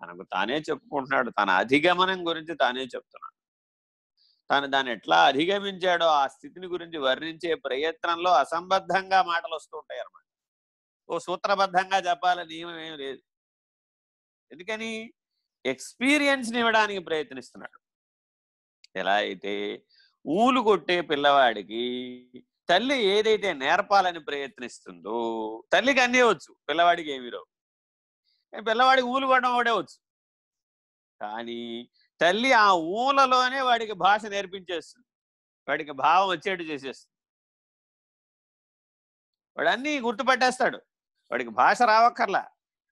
తనకు తానే చెప్పుకుంటున్నాడు. తన అధిగమనం గురించి తానే చెప్తున్నాడు. తాను దాన్ని ఎట్లా అధిగమించాడో ఆ స్థితిని గురించి వర్ణించే ప్రయత్నంలో అసంబద్ధంగా మాటలు వస్తూ ఉంటాయి అన్నమాట. ఓ సూత్రబద్ధంగా చెప్పాలని నియమం ఏం లేదు. ఎందుకని? ఎక్స్పీరియన్స్ని ఇవ్వడానికి ప్రయత్నిస్తున్నాడు. ఎలా అయితే ఊలు కొట్టే పిల్లవాడికి తల్లి ఏదైతే నేర్పాలని ప్రయత్నిస్తుందో తల్లికి అన్నీ వచ్చు పిల్లవాడికి ఏమి రావు. పిల్లవాడికి ఊలు కొట్టడం వాడే వచ్చు. కానీ తల్లి ఆ ఊలలోనే వాడికి భాష నేర్పించేస్తుంది. వాడికి భావం వచ్చేట్టు చేసేస్తుంది. వాడు అన్నీ గుర్తుపట్టేస్తాడు. వాడికి భాష రావక్కర్లా.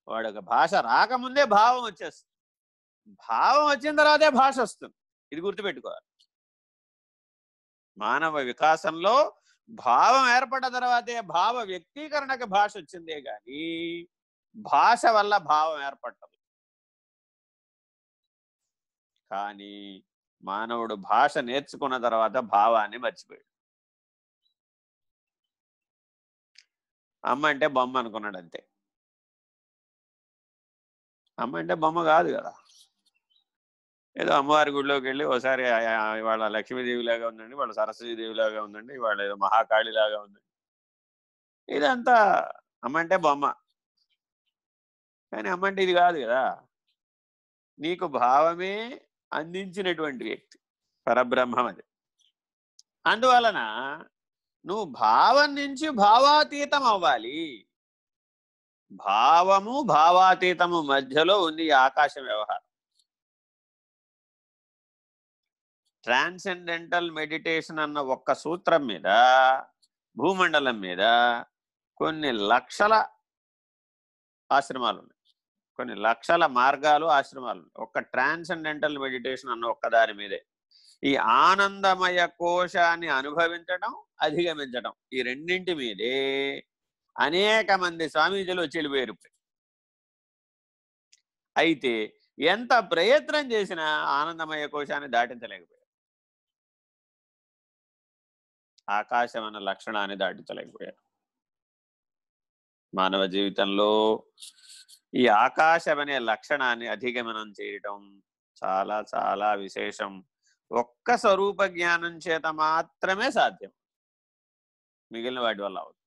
వాడికి భాష రాకముందే భావం వచ్చేస్తుంది. భావం వచ్చిన తర్వాతే భాష వస్తుంది. ఇది గుర్తుపెట్టుకోవాలి. మానవ వికాసంలో భావం ఏర్పడ్డ తర్వాతే భావ వ్యక్తీకరణకు భాష వచ్చిందే కానీ భాష వల్ల భావం ఏర్పడదు కానీ మానవుడు భాష నేర్చుకున్న తర్వాత భావాన్ని మర్చిపోయాడు. అమ్మ అంటే బొమ్మ అనుకున్నాడు అంతే అమ్మ అంటే బొమ్మ కాదు కదా. ఏదో అమ్మవారి గుడిలోకి వెళ్ళి ఒకసారి ఇవాళ లక్ష్మీదేవిలాగా ఉందండి వాళ్ళ సరస్వతీదేవిలాగా ఉందండి ఇవాళ ఏదో మహాకాళిలాగా ఉందండి. ఇదంతా అమ్మ అంటే బొమ్మ. కానీ అమ్మంటే ఇది కాదు కదా. నీకు భావమే అందించినటువంటి వ్యక్తి పరబ్రహ్మం అది. అందువలన నువ్వు భావం నుంచి భావాతీతం అవ్వాలి. భావము భావాతీతము మధ్యలో ఉంది ఆకాశ వ్యవహారం. ట్రాన్సెండెంటల్ మెడిటేషన్ అన్న ఒక్క సూత్రం మీద భూమండలం మీద కొన్ని లక్షల ఆశ్రమాలు ఉన్నాయి. కొన్ని లక్షల మార్గాలు ఆశ్రమాలు. ఒక్క ట్రాన్సెండెంటల్ మెడిటేషన్ అన్న ఒక్క దాని మీదే. ఈ ఆనందమయ కోశాన్ని అనుభవించడం అధిగమించడం ఈ రెండింటి మీదే అనేక మంది స్వామీజీలు చెలిపోయారు అయితే ఎంత ప్రయత్నం చేసినా ఆనందమయ కోశాన్ని దాటించలేకపోయారు. ఆకాశం అన్న లక్షణాన్ని దాటించలేకపోయారు. మానవ జీవితంలో ఈ ఆకాశం అనే లక్షణాన్ని అధిగమనం చేయటం చాలా చాలా విశేషం. ఒక్క స్వరూప జ్ఞానం చేత మాత్రమే సాధ్యం. మిగిలిన వాటి వల్ల అవుతుంది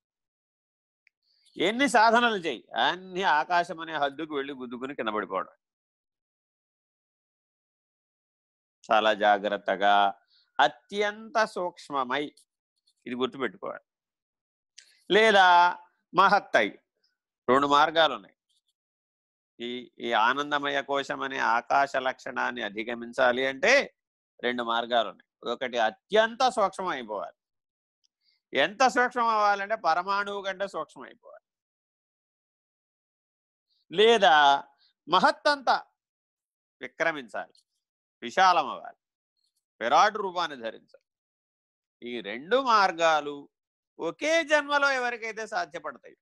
ఎన్ని సాధనలు చేయి అన్ని ఆకాశం అనే హద్దుకు వెళ్ళి గుద్దుకుని కింద పడిపోవడం. చాలా జాగ్రత్తగా అత్యంత సూక్ష్మమై ఇది గుర్తుపెట్టుకోవాలి. లేదా మహత్తై రెండు మార్గాలు ఉన్నాయి ఈ ఈ ఆనందమయ కోశం అనే ఆకాశ లక్షణాన్ని అధిగమించాలి అంటే రెండు మార్గాలు ఉన్నాయి. ఒకటి అత్యంత సూక్ష్మం అయిపోవాలి ఎంత సూక్ష్మం అవ్వాలంటే పరమాణువు కంటే సూక్ష్మం అయిపోవాలి లేదా మహత్తంతా విక్రమించాలి. విశాలం అవ్వాలి విరాట్ రూపాన్ని ధరించాలి. ఈ రెండు మార్గాలు ఒకే జన్మలో ఎవరికైతే సాధ్యపడతాయి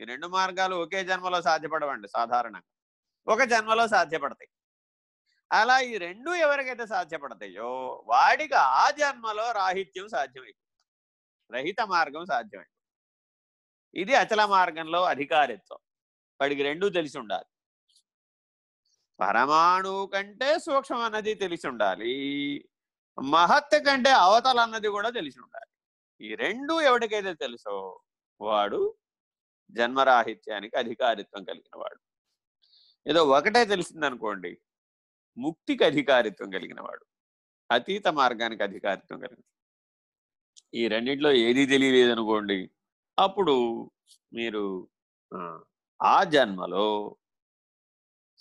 ఈ రెండు మార్గాలు ఒకే జన్మలో సాధ్యపడవండి సాధారణంగా. ఒక జన్మలో సాధ్యపడతాయి. అలా ఈ రెండు ఎవరికైతే సాధ్యపడతాయో వాడికి ఆ జన్మలో రాహిత్యం సాధ్యమైంది రహిత మార్గం సాధ్యమైంది ఇది అచల మార్గంలో అధికారిత్వం. వాడికి రెండూ తెలిసి ఉండాలి పరమాణువు కంటే సూక్ష్మం అన్నది తెలిసి ఉండాలి మహత్తు కంటే అవతల అన్నది కూడా తెలిసి ఉండాలి ఈ రెండు ఎవరికైతే తెలుసో వాడు జన్మరాహిత్యానికి అధికారిత్వం కలిగిన వాడు ఏదో ఒకటే తెలిసిందనుకోండి ముక్తికి అధికారిత్వం కలిగిన వాడు అతీత మార్గానికి అధికారిత్వం కలిగిన ఈ రెండింటిలో ఏది తెలియలేదనుకోండి అప్పుడు మీరు ఆ జన్మలో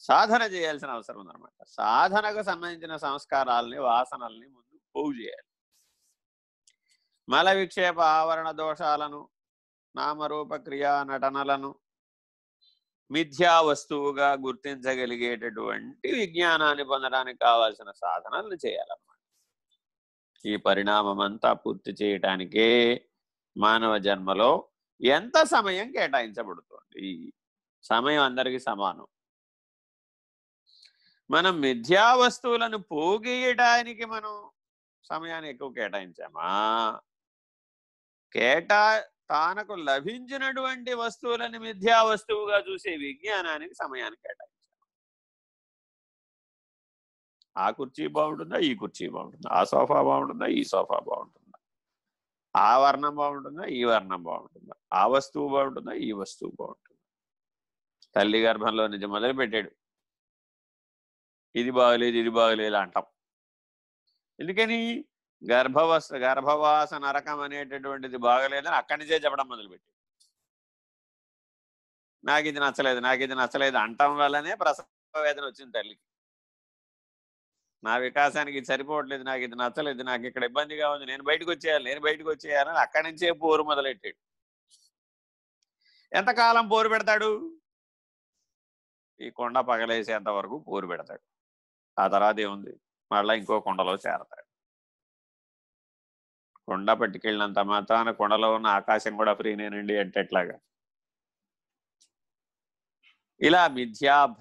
సాధన చేయాల్సిన అవసరం ఉందన్నమాట. సాధనకు సంబంధించిన సంస్కారాలని వాసనల్ని ముందు పోగు చేయాలి. మల విక్షేప ఆవరణ దోషాలను నామరూప క్రియా నటనలను మిథ్యా వస్తువుగా గుర్తించగలిగేటటువంటి విజ్ఞానాన్ని పొందడానికి కావాల్సిన సాధనలు చేయాలన్నమాట. ఈ పరిణామం అంతా పూర్తి చేయటానికే మానవ జన్మలో ఎంత సమయం కేటాయించబడుతుంది? సమయం అందరికీ సమానం. మనం మిథ్యా వస్తువులను పోగేయటానికి మనం సమయాన్ని ఎక్కువ కేటాయించామా? కేటా తానకు లభించినటువంటి వస్తువులని మిథ్యా వస్తువుగా చూసే విజ్ఞానానికి సమయాన్ని కేటాయించాలి. ఆ కుర్చీ బాగుంటుందా? ఈ కుర్చీ బాగుంటుందా? ఆ సోఫా బాగుంటుందా? ఈ సోఫా బాగుంటుందా? ఆ వర్ణం బాగుంటుందా? ఈ వర్ణం బాగుంటుందా? ఆ వస్తువు బాగుంటుందా? ఈ వస్తువు బాగుంటుందా? తల్లి గర్భంలో నుంచి మొదలు పెట్టాడు ఇది బాగలేదు ఇది బాగలేదు అంటాం. ఎందుకని? గర్భవస గర్భవాస నరకం అనేటటువంటిది బాగలేదని అక్కడి నుంచే చెప్పడం మొదలుపెట్టాడు. నాకు ఇది నచ్చలేదు నాకు ఇది నచ్చలేదు అంటం వల్లనే ప్రసవ వేదన వచ్చింది తల్లికి. నా వికాసానికి ఇది సరిపోవట్లేదు నాకు ఇది నచ్చలేదు నాకు ఇక్కడ ఇబ్బందిగా ఉంది నేను బయటకు వచ్చేయాలి నేను బయటకు వచ్చేయాలని అక్కడి నుంచే పోరు మొదలెట్టాడు. ఎంతకాలం పోరు పెడతాడు? ఈ కొండ పగలేసేంత వరకు పోరు పెడతాడు. ఆ తర్వాత ఏముంది? మళ్ళీ ఇంకో కొండలో చేరతాడు. కొండ పట్టుకెళ్ళినంత మాత్రాన కొండలో ఉన్న ఆకాశం కూడా ఫ్రీనేనండి అంటే ఎట్లాగా ఇలా మిథ్యాభ్ర